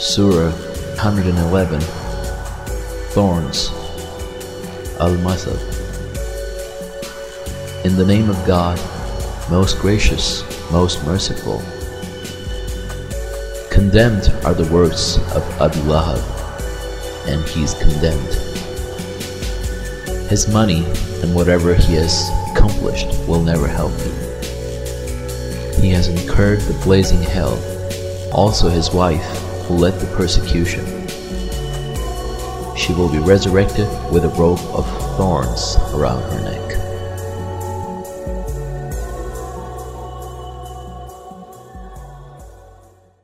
Surah 111 Thorns Al Masad In the name of God, most gracious, most merciful. Condemned are the works of Abu Lahab, and he is condemned. His money and whatever he has accomplished will never help him. He has incurred the blazing hell, also his wife who led the persecution. She will be resurrected with a rope of thorns around her neck.